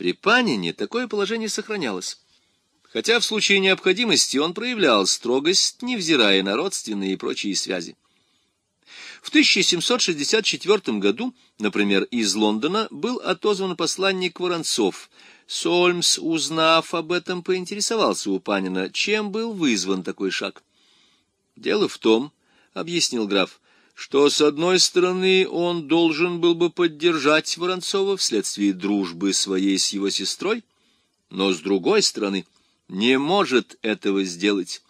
При Панине такое положение сохранялось. Хотя в случае необходимости он проявлял строгость, невзирая на родственные и прочие связи. В 1764 году, например, из Лондона был отозван посланник Воронцов. Сольмс, узнав об этом, поинтересовался у Панина, чем был вызван такой шаг. «Дело в том, — объяснил граф, — что, с одной стороны, он должен был бы поддержать Воронцова вследствие дружбы своей с его сестрой, но, с другой стороны, не может этого сделать»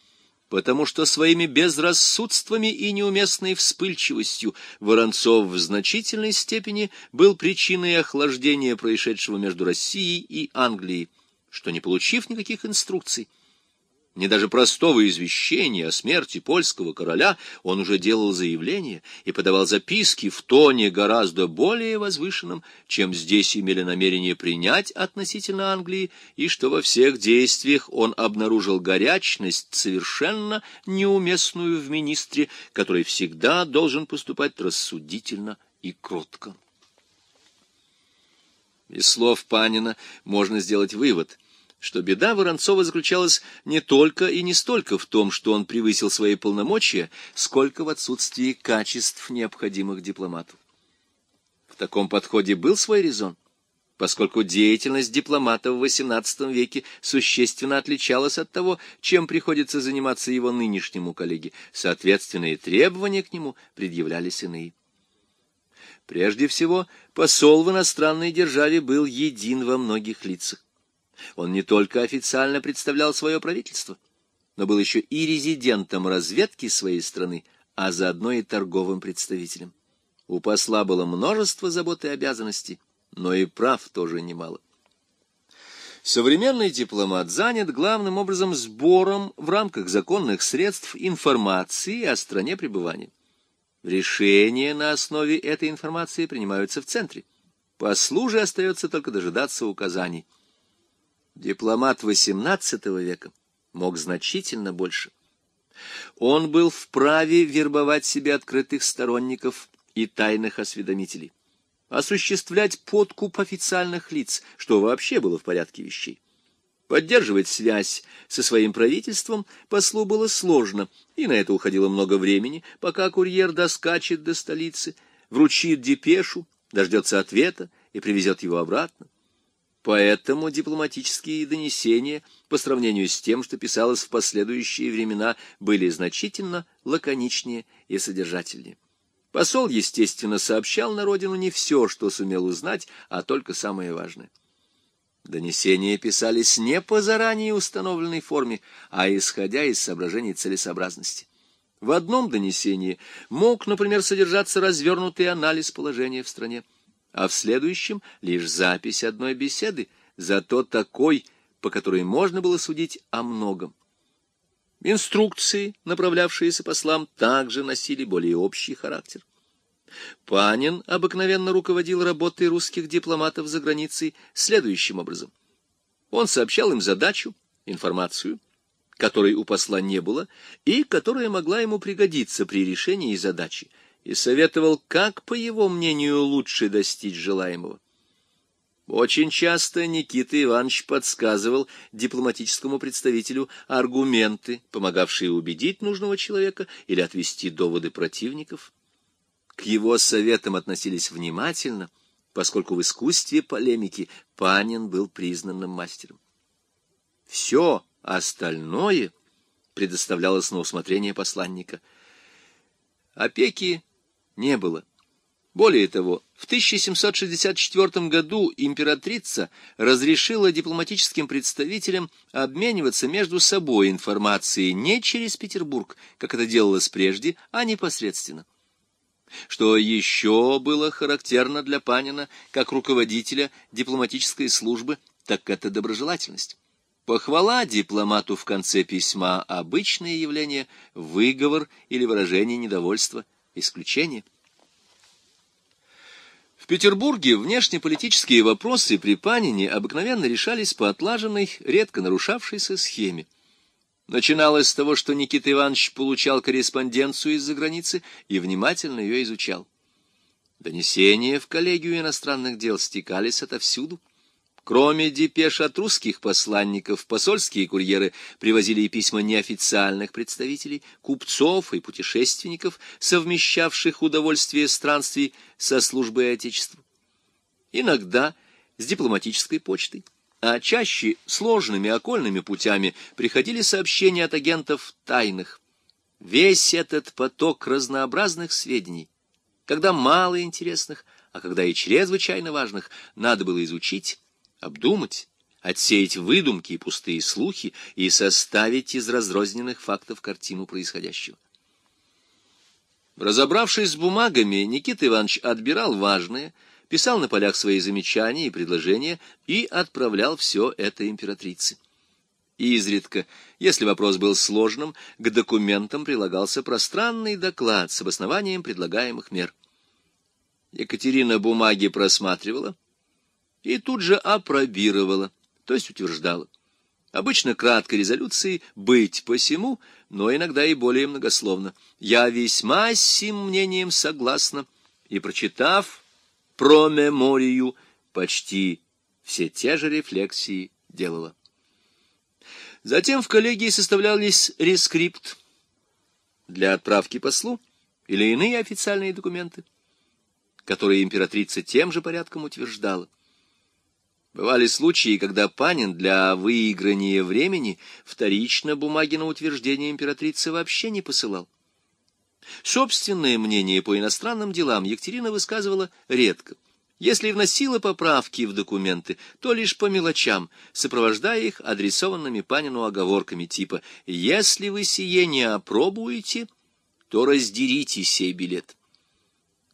потому что своими безрассудствами и неуместной вспыльчивостью Воронцов в значительной степени был причиной охлаждения происшедшего между Россией и Англией, что, не получив никаких инструкций, ни даже простого извещения о смерти польского короля он уже делал заявление и подавал записки в тоне гораздо более возвышенном, чем здесь имели намерение принять относительно Англии, и что во всех действиях он обнаружил горячность, совершенно неуместную в министре, который всегда должен поступать рассудительно и кротко. Из слов Панина можно сделать вывод — что беда Воронцова заключалась не только и не столько в том, что он превысил свои полномочия, сколько в отсутствии качеств, необходимых дипломату. В таком подходе был свой резон, поскольку деятельность дипломата в XVIII веке существенно отличалась от того, чем приходится заниматься его нынешнему коллеге, соответственные требования к нему предъявлялись иные. Прежде всего, посол в иностранной державе был един во многих лицах. Он не только официально представлял свое правительство, но был еще и резидентом разведки своей страны, а заодно и торговым представителем. У посла было множество забот и обязанностей, но и прав тоже немало. Современный дипломат занят главным образом сбором в рамках законных средств информации о стране пребывания. Решения на основе этой информации принимаются в центре. Послу же остается только дожидаться указаний – Дипломат XVIII века мог значительно больше. Он был вправе вербовать себе открытых сторонников и тайных осведомителей, осуществлять подкуп официальных лиц, что вообще было в порядке вещей. Поддерживать связь со своим правительством послу было сложно, и на это уходило много времени, пока курьер доскачет до столицы, вручит депешу, дождется ответа и привезет его обратно. Поэтому дипломатические донесения, по сравнению с тем, что писалось в последующие времена, были значительно лаконичнее и содержательнее. Посол, естественно, сообщал на родину не все, что сумел узнать, а только самое важное. Донесения писались не по заранее установленной форме, а исходя из соображений целесообразности. В одном донесении мог, например, содержаться развернутый анализ положения в стране а в следующем лишь запись одной беседы, зато такой, по которой можно было судить о многом. Инструкции, направлявшиеся послам, также носили более общий характер. Панин обыкновенно руководил работой русских дипломатов за границей следующим образом. Он сообщал им задачу, информацию, которой у посла не было, и которая могла ему пригодиться при решении задачи, и советовал, как, по его мнению, лучше достичь желаемого. Очень часто Никита Иванович подсказывал дипломатическому представителю аргументы, помогавшие убедить нужного человека или отвести доводы противников. К его советам относились внимательно, поскольку в искусстве полемики Панин был признанным мастером. Все остальное предоставлялось на усмотрение посланника. Опеки не было. Более того, в 1764 году императрица разрешила дипломатическим представителям обмениваться между собой информацией не через Петербург, как это делалось прежде, а непосредственно. Что еще было характерно для Панина как руководителя дипломатической службы, так это доброжелательность. Похвала дипломату в конце письма – обычное явление, выговор или выражение недовольства – исключение. В Петербурге внешнеполитические вопросы при Панине обыкновенно решались по отлаженной, редко нарушавшейся схеме. Начиналось с того, что Никита Иванович получал корреспонденцию из-за границы и внимательно ее изучал. Донесения в коллегию иностранных дел стекались отовсюду. Кроме депеш от русских посланников, посольские курьеры привозили и письма неофициальных представителей, купцов и путешественников, совмещавших удовольствие странствий со службой Отечеству. Иногда с дипломатической почтой, а чаще сложными окольными путями приходили сообщения от агентов тайных. Весь этот поток разнообразных сведений, когда мало интересных, а когда и чрезвычайно важных, надо было изучить, обдумать, отсеять выдумки и пустые слухи и составить из разрозненных фактов картину происходящего. Разобравшись с бумагами, Никита Иванович отбирал важное, писал на полях свои замечания и предложения и отправлял все это императрице. Изредка, если вопрос был сложным, к документам прилагался пространный доклад с обоснованием предлагаемых мер. Екатерина бумаги просматривала, и тут же апробировала, то есть утверждала. Обычно краткой резолюции «быть посему», но иногда и более многословно. «Я весьма с сим мнением согласна», и, прочитав про меморию, почти все те же рефлексии делала. Затем в коллегии составлялись рескрипт для отправки послу или иные официальные документы, которые императрица тем же порядком утверждала. Бывали случаи, когда Панин для выиграния времени вторично бумаги на утверждение императрицы вообще не посылал. Собственное мнение по иностранным делам Екатерина высказывала редко. Если вносила поправки в документы, то лишь по мелочам, сопровождая их адресованными Панину оговорками типа «Если вы сие не опробуете, то раздерите сей билет».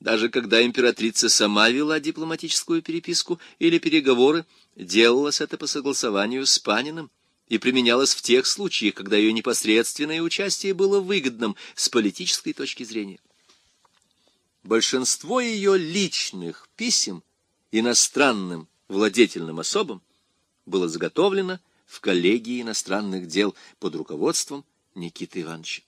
Даже когда императрица сама вела дипломатическую переписку или переговоры, делалось это по согласованию с Паниным и применялось в тех случаях, когда ее непосредственное участие было выгодным с политической точки зрения. Большинство ее личных писем иностранным владетельным особам было заготовлено в коллегии иностранных дел под руководством Никиты Ивановича.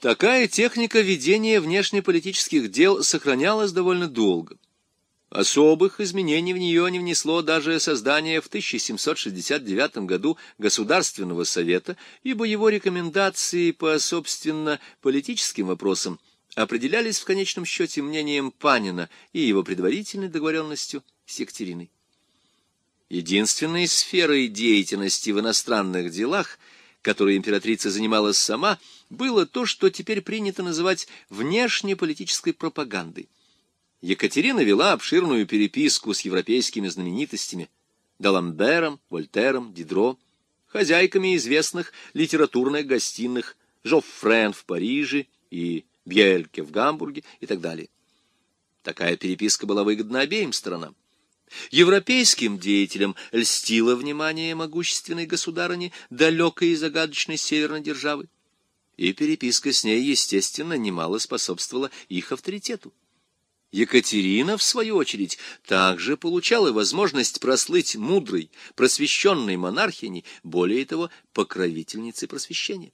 Такая техника ведения внешнеполитических дел сохранялась довольно долго. Особых изменений в нее не внесло даже создание в 1769 году Государственного совета, ибо его рекомендации по, собственно, политическим вопросам определялись в конечном счете мнением Панина и его предварительной договоренностью с Екатериной. Единственной сферой деятельности в иностранных делах – которой императрица занималась сама, было то, что теперь принято называть внешнеполитической пропагандой. Екатерина вела обширную переписку с европейскими знаменитостями Даламбером, Вольтером, Дидро, хозяйками известных литературных гостиных Жоффрен в Париже и Бьельке в Гамбурге и так далее. Такая переписка была выгодна обеим сторонам. Европейским деятелям льстило внимание могущественной государыни далекой и загадочной северной державы, и переписка с ней, естественно, немало способствовала их авторитету. Екатерина, в свою очередь, также получала возможность прослыть мудрой, просвещенной монархиней, более того, покровительницей просвещения.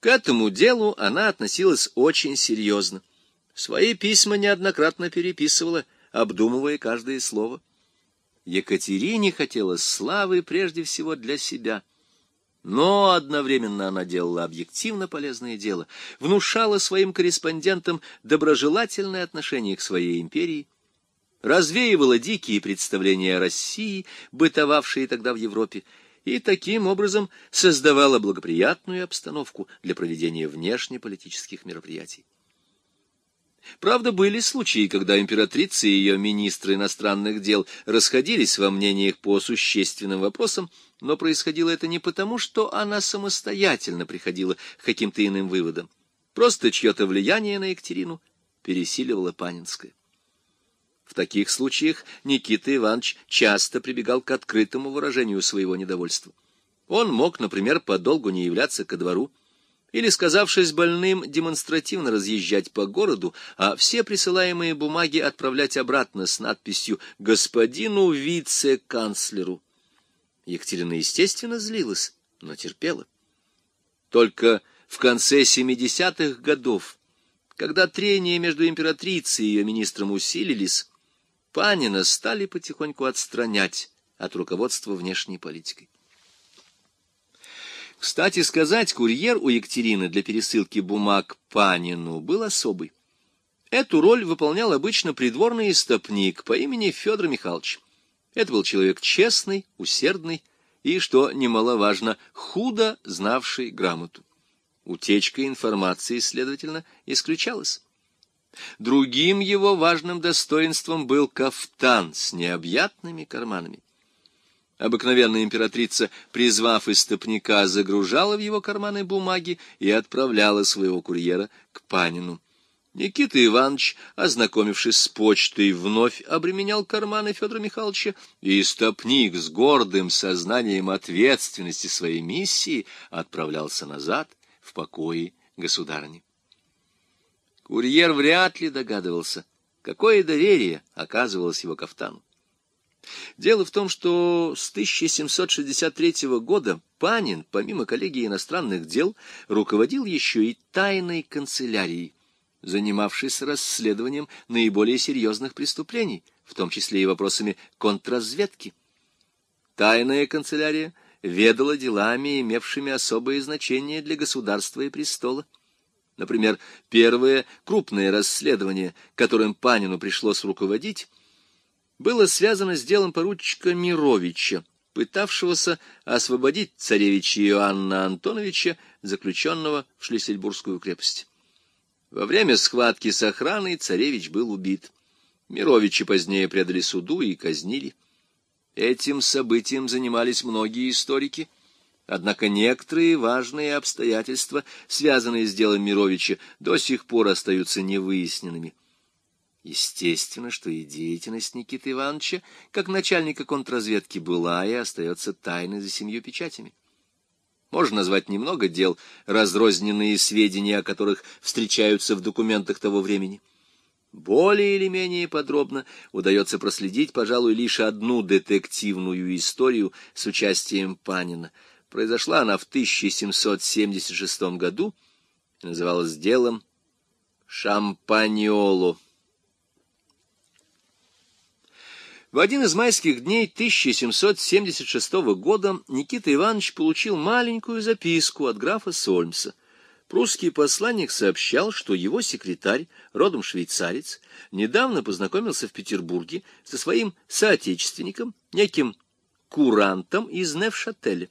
К этому делу она относилась очень серьезно. Свои письма неоднократно переписывала, обдумывая каждое слово. Екатерине хотелось славы прежде всего для себя. Но одновременно она делала объективно полезное дело, внушала своим корреспондентам доброжелательное отношение к своей империи, развеивала дикие представления о России, бытовавшие тогда в Европе, и таким образом создавала благоприятную обстановку для проведения внешнеполитических мероприятий. Правда, были случаи, когда императрица и ее министры иностранных дел расходились во мнениях по существенным вопросам, но происходило это не потому, что она самостоятельно приходила к каким-то иным выводам. Просто чье-то влияние на Екатерину пересиливало Панинское. В таких случаях Никита Иванович часто прибегал к открытому выражению своего недовольства. Он мог, например, подолгу не являться ко двору, или, сказавшись больным, демонстративно разъезжать по городу, а все присылаемые бумаги отправлять обратно с надписью «Господину вице-канцлеру». Екатерина, естественно, злилась, но терпела. Только в конце 70-х годов, когда трения между императрицей и ее министром усилились, Панина стали потихоньку отстранять от руководства внешней политикой. Кстати сказать, курьер у Екатерины для пересылки бумаг Панину был особый. Эту роль выполнял обычно придворный истопник по имени Федор Михайлович. Это был человек честный, усердный и, что немаловажно, худо знавший грамоту. Утечка информации, следовательно, исключалась. Другим его важным достоинством был кафтан с необъятными карманами. Обыкновенная императрица, призвав истопника, загружала в его карманы бумаги и отправляла своего курьера к Панину. Никита Иванович, ознакомившись с почтой, вновь обременял карманы Федора Михайловича, и стопник с гордым сознанием ответственности своей миссии отправлялся назад в покое государыни. Курьер вряд ли догадывался, какое доверие оказывалось его кафтану. Дело в том, что с 1763 года Панин, помимо коллегии иностранных дел, руководил еще и тайной канцелярией, занимавшись расследованием наиболее серьезных преступлений, в том числе и вопросами контрразведки. Тайная канцелярия ведала делами, имевшими особое значение для государства и престола. Например, первое крупное расследование, которым Панину пришлось руководить, было связано с делом поручика Мировича, пытавшегося освободить царевича Иоанна Антоновича, заключенного в Шлиссельбургскую крепость. Во время схватки с охраной царевич был убит. Мировичи позднее предали суду и казнили. Этим событием занимались многие историки, однако некоторые важные обстоятельства, связанные с делом Мировича, до сих пор остаются невыясненными. Естественно, что и деятельность Никиты Ивановича, как начальника контрразведки, была и остается тайной за семью печатями. Можно назвать немного дел, разрозненные сведения о которых встречаются в документах того времени. Более или менее подробно удается проследить, пожалуй, лишь одну детективную историю с участием Панина. Произошла она в 1776 году называлась делом Шампаньоло. В один из майских дней 1776 года Никита Иванович получил маленькую записку от графа Сольмса. Прусский посланник сообщал, что его секретарь, родом швейцарец, недавно познакомился в Петербурге со своим соотечественником, неким курантом из Невшателя.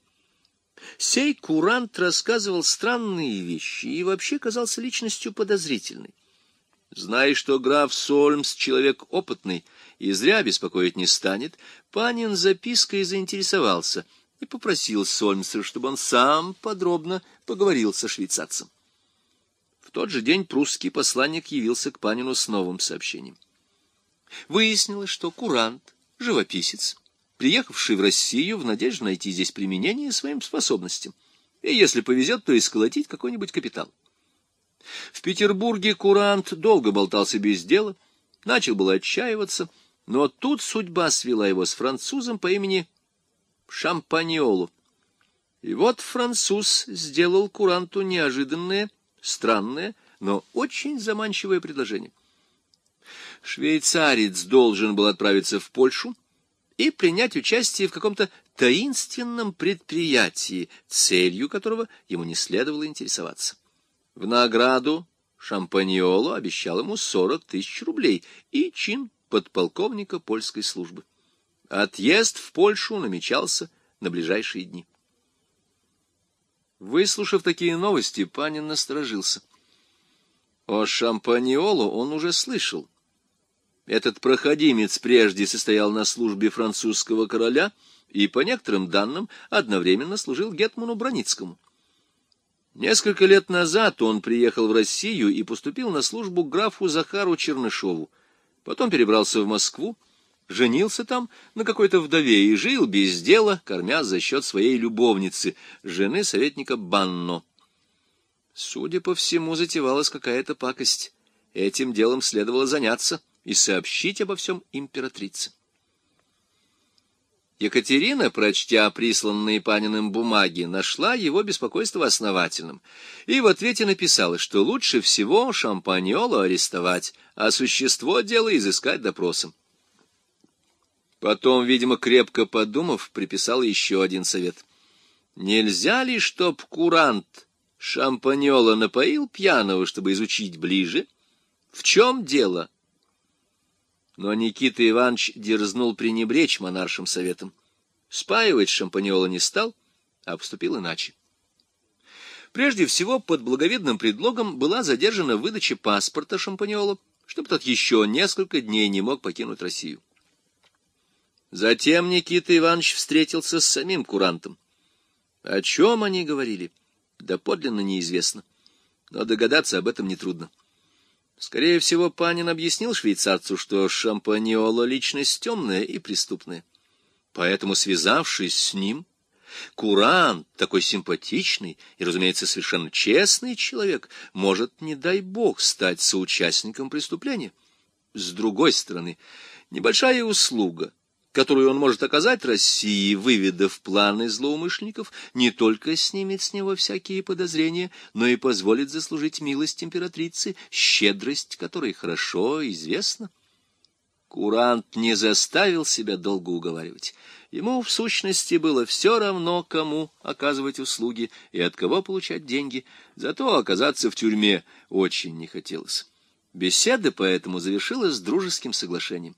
Сей курант рассказывал странные вещи и вообще казался личностью подозрительной. Зная, что граф Сольмс человек опытный и зря беспокоить не станет, Панин запиской заинтересовался и попросил Сольмса, чтобы он сам подробно поговорил со швейцарцем. В тот же день прусский посланник явился к Панину с новым сообщением. Выяснилось, что курант, живописец, приехавший в Россию в надежде найти здесь применение своим способностям, и, если повезет, то и сколотить какой-нибудь капитал. В Петербурге курант долго болтался без дела, начал было отчаиваться, но тут судьба свела его с французом по имени Шампаньолу. И вот француз сделал куранту неожиданное, странное, но очень заманчивое предложение. Швейцарец должен был отправиться в Польшу и принять участие в каком-то таинственном предприятии, целью которого ему не следовало интересоваться. В награду Шампаньоло обещал ему сорок тысяч рублей и чин подполковника польской службы. Отъезд в Польшу намечался на ближайшие дни. Выслушав такие новости, Панин насторожился. О Шампаньоло он уже слышал. Этот проходимец прежде состоял на службе французского короля и, по некоторым данным, одновременно служил Гетману Броницкому. Несколько лет назад он приехал в Россию и поступил на службу графу Захару Чернышову. Потом перебрался в Москву, женился там на какой-то вдове и жил без дела, кормя за счет своей любовницы, жены советника Банно. Судя по всему, затевалась какая-то пакость. Этим делом следовало заняться и сообщить обо всем императрице. Екатерина, прочтя присланные Паниным бумаги, нашла его беспокойство основательным и в ответе написала, что лучше всего Шампаньоло арестовать, а существо дела изыскать допросом. Потом, видимо, крепко подумав, приписал еще один совет. Нельзя ли, чтоб курант шампаньола напоил пьяного, чтобы изучить ближе? В чем дело? Но Никита Иванович дерзнул пренебречь монаршим советом. Спаивать шампаньола не стал, а поступил иначе. Прежде всего, под благовидным предлогом была задержана выдача паспорта Шампаньола, чтобы тот еще несколько дней не мог покинуть Россию. Затем Никита Иванович встретился с самим курантом. О чем они говорили, да подлинно неизвестно, но догадаться об этом нетрудно. Скорее всего, Панин объяснил швейцарцу, что Шампаньола — личность темная и преступная. Поэтому, связавшись с ним, Курант, такой симпатичный и, разумеется, совершенно честный человек, может, не дай бог, стать соучастником преступления. С другой стороны, небольшая услуга, которую он может оказать России, выведав планы злоумышленников, не только снимет с него всякие подозрения, но и позволит заслужить милость императрицы, щедрость которой хорошо известна. Курант не заставил себя долго уговаривать. Ему, в сущности, было все равно, кому оказывать услуги и от кого получать деньги, зато оказаться в тюрьме очень не хотелось. Беседа поэтому завершилась дружеским соглашением.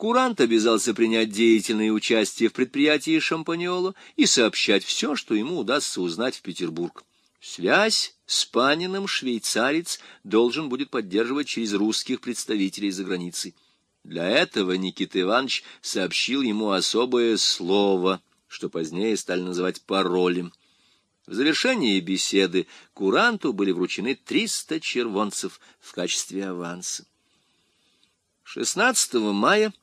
Курант обязался принять деятельное участие в предприятии Шампаньоло и сообщать все, что ему удастся узнать в Петербург. Связь с Паниным швейцарец должен будет поддерживать через русских представителей за границей. Для этого Никита Иванович сообщил ему особое слово, что позднее стали называть паролем. В завершении беседы куранту были вручены 300 червонцев в качестве аванса. 16 мая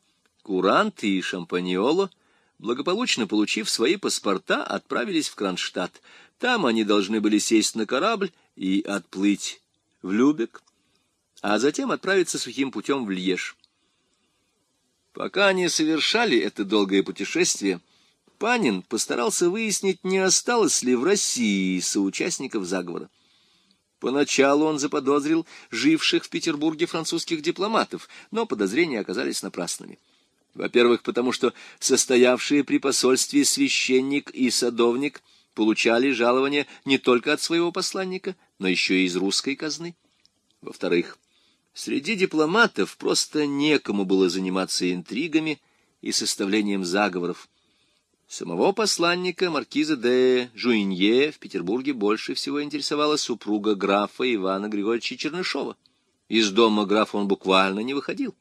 курант и Шампаньоло, благополучно получив свои паспорта, отправились в Кронштадт. Там они должны были сесть на корабль и отплыть в Любек, а затем отправиться сухим путем в Льеж. Пока они совершали это долгое путешествие, Панин постарался выяснить, не осталось ли в России соучастников заговора. Поначалу он заподозрил живших в Петербурге французских дипломатов, но подозрения оказались напрасными. Во-первых, потому что состоявшие при посольстве священник и садовник получали жалование не только от своего посланника, но еще и из русской казны. Во-вторых, Среди дипломатов просто некому было заниматься интригами и составлением заговоров. Самого посланника маркиза де Жуинье в Петербурге больше всего интересовала супруга графа Ивана Григорьевича Чернышова. Из дома графа он буквально не выходил.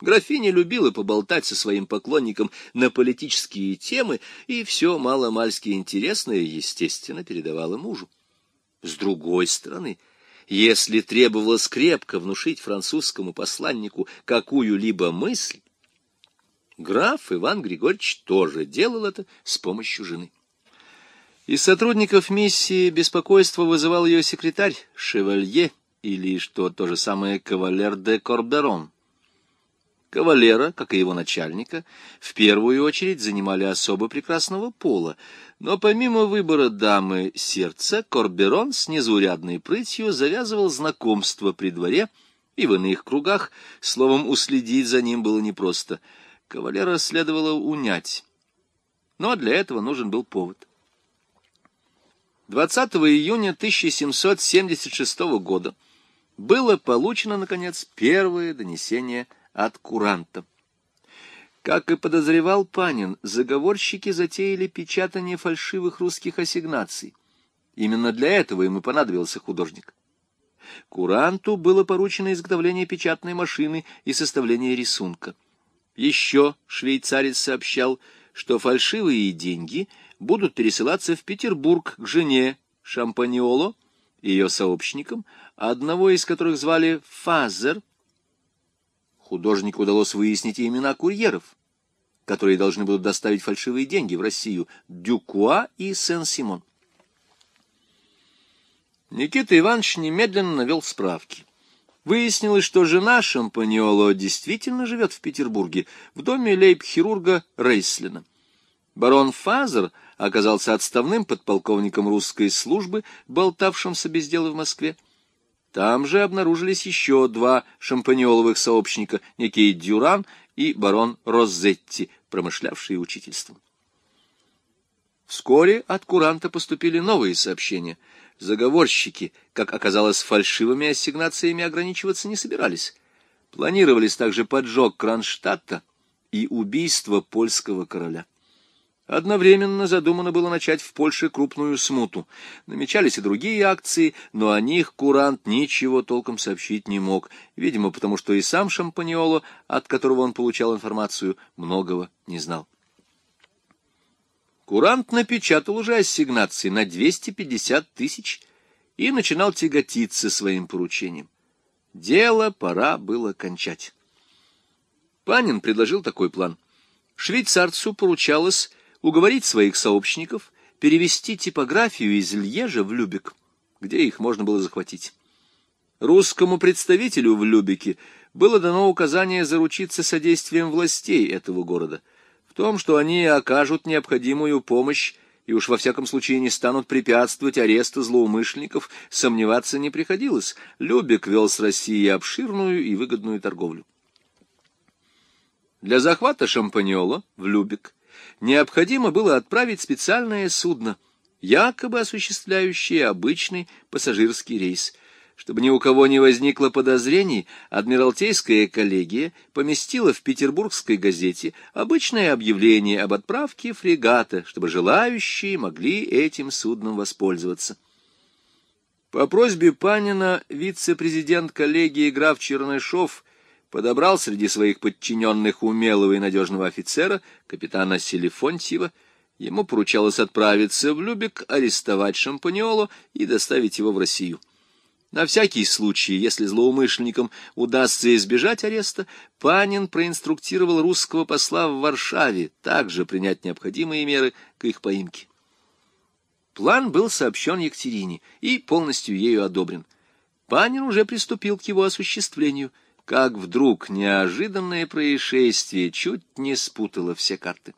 Графиня любила поболтать со своим поклонником на политические темы, и все маломальски интересное, естественно, передавала мужу. С другой стороны, если требовалось крепко внушить французскому посланнику какую-либо мысль, граф Иван Григорьевич тоже делал это с помощью жены. Из сотрудников миссии беспокойство вызывал ее секретарь Шевалье, или, что то же самое, кавалер де Корберон. Кавалера, как и его начальника, в первую очередь занимали особо прекрасного пола, но помимо выбора дамы сердца, Корберон с незаурядной прытью завязывал знакомство при дворе и в иных кругах, словом, уследить за ним было непросто. Кавалера следовало унять, но для этого нужен был повод. 20 июня 1776 года было получено, наконец, первое донесение от куранта. Как и подозревал Панин, заговорщики затеяли печатание фальшивых русских ассигнаций. Именно для этого ему понадобился художник. Куранту было поручено изготовление печатной машины и составление рисунка. Еще швейцарец сообщал, что фальшивые деньги будут пересылаться в Петербург к жене Шампаньоло и ее сообщникам, одного из которых звали Фазер, Художнику удалось выяснить имена курьеров, которые должны будут доставить фальшивые деньги в Россию, Дюкуа и Сен-Симон. Никита Иванович немедленно навел справки. Выяснилось, что жена Шампаньоло действительно живет в Петербурге, в доме лейб-хирурга Рейслина. Барон Фазер оказался отставным подполковником русской службы, болтавшимся без дела в Москве. Там же обнаружились еще два шампаньоловых сообщника, некий Дюран и барон Розетти, промышлявший учительством. Вскоре от Куранта поступили новые сообщения. Заговорщики, как оказалось, фальшивыми ассигнациями ограничиваться не собирались. Планировались также поджог Кронштадта и убийство польского короля. Одновременно задумано было начать в Польше крупную смуту. Намечались и другие акции, но о них Курант ничего толком сообщить не мог, видимо, потому что и сам Шампаниоло, от которого он получал информацию, многого не знал. Курант напечатал уже ассигнации на 250 тысяч и начинал тяготиться своим поручением. Дело пора было кончать. Панин предложил такой план. Швейцарцу поручалось уговорить своих сообщников перевести типографию из Льежа в Любек, где их можно было захватить. Русскому представителю в Любеке было дано указание заручиться содействием властей этого города, в том, что они окажут необходимую помощь и уж во всяком случае не станут препятствовать аресту злоумышленников, сомневаться не приходилось. Любек вел с Россией обширную и выгодную торговлю. Для захвата Шампаньола в Любек необходимо было отправить специальное судно, якобы осуществляющее обычный пассажирский рейс. Чтобы ни у кого не возникло подозрений, Адмиралтейская коллегия поместила в петербургской газете обычное объявление об отправке фрегата, чтобы желающие могли этим судном воспользоваться. По просьбе Панина вице-президент коллегии граф Чернышов подобрал среди своих подчиненных умелого и надежного офицера, капитана Селефонтьева. Ему поручалось отправиться в Любек, арестовать Шампаниоло и доставить его в Россию. На всякий случай, если злоумышленникам удастся избежать ареста, Панин проинструктировал русского посла в Варшаве также принять необходимые меры к их поимке. План был сообщен Екатерине и полностью ею одобрен. Панин уже приступил к его осуществлению — как вдруг неожиданное происшествие чуть не спутало все карты.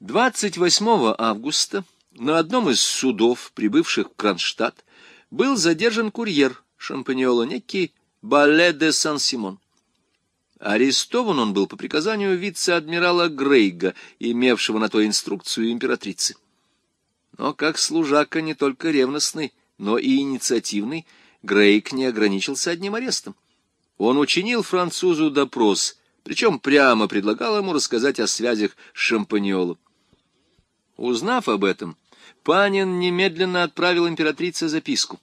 28 августа на одном из судов, прибывших в Кронштадт, был задержан курьер Шампаньола, некий Бале де Сан-Симон. Арестован он был по приказанию вице-адмирала Грейга, имевшего на то инструкцию императрицы. Но как служака не только ревностный, но и инициативный, Грейг не ограничился одним арестом. Он учинил французу допрос, причем прямо предлагал ему рассказать о связях с Шампаньолом. Узнав об этом, Панин немедленно отправил императрице записку.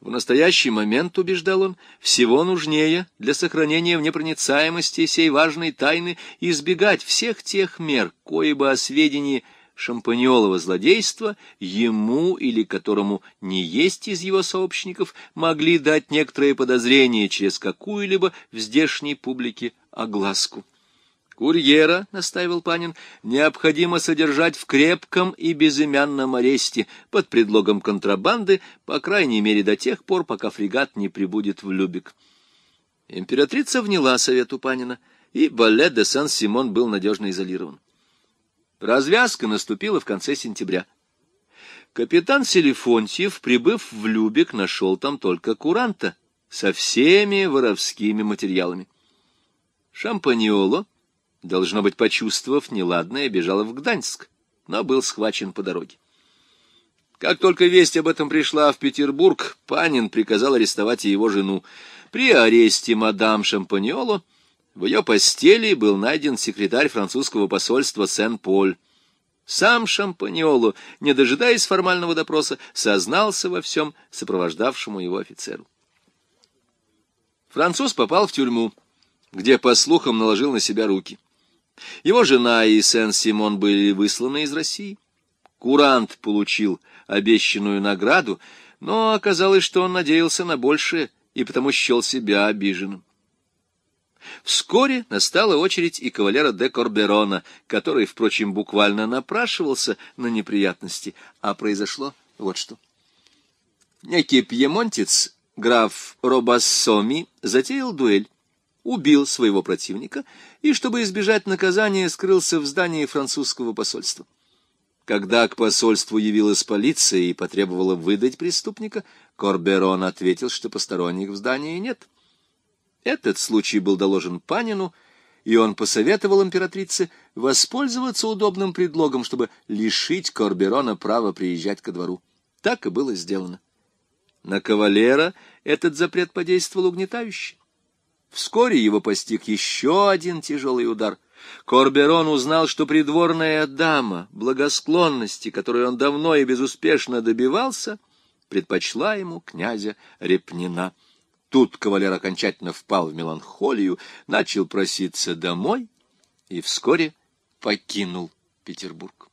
В настоящий момент, убеждал он, всего нужнее для сохранения в непроницаемости сей важной тайны избегать всех тех мер, кои бы о сведении шампаньолова злодейства ему или которому не есть из его сообщников могли дать некоторые подозрения через какую-либо в здешней публике огласку. Курьера, — настаивал Панин, — необходимо содержать в крепком и безымянном аресте под предлогом контрабанды, по крайней мере до тех пор, пока фрегат не прибудет в Любек. Императрица вняла совету Панина, и Балет де Сан-Симон был надежно изолирован. Развязка наступила в конце сентября. Капитан Селифонтьев, прибыв в Любек, нашел там только куранта со всеми воровскими материалами. Шампаниоло, должно быть, почувствовав неладное, бежал в Гданьск, но был схвачен по дороге. Как только весть об этом пришла в Петербург, Панин приказал арестовать его жену. При аресте мадам Шампаниоло в ее постели был найден секретарь французского посольства Сен-Поль. Сам Шампаньоло, не дожидаясь формального допроса, сознался во всем сопровождавшему его офицеру. Француз попал в тюрьму, где, по слухам, наложил на себя руки. Его жена и Сен-Симон были высланы из России. Курант получил обещанную награду, но оказалось, что он надеялся на большее и потому счел себя обиженным. Вскоре настала очередь и кавалера де Корберона, который, впрочем, буквально напрашивался на неприятности, а произошло вот что. Некий пьемонтец, граф Робассоми, затеял дуэль, убил своего противника и, чтобы избежать наказания, скрылся в здании французского посольства. Когда к посольству явилась полиция и потребовала выдать преступника, Корберон ответил, что посторонних в здании нет. Этот случай был доложен Панину, и он посоветовал императрице воспользоваться удобным предлогом, чтобы лишить Корберона права приезжать ко двору. Так и было сделано. На кавалера этот запрет подействовал угнетающе. Вскоре его постиг еще один тяжелый удар. Корберон узнал, что придворная дама, благосклонности, которой он давно и безуспешно добивался, предпочла ему князя Репнина. Тут кавалер окончательно впал в меланхолию, начал проситься домой и вскоре покинул Петербург.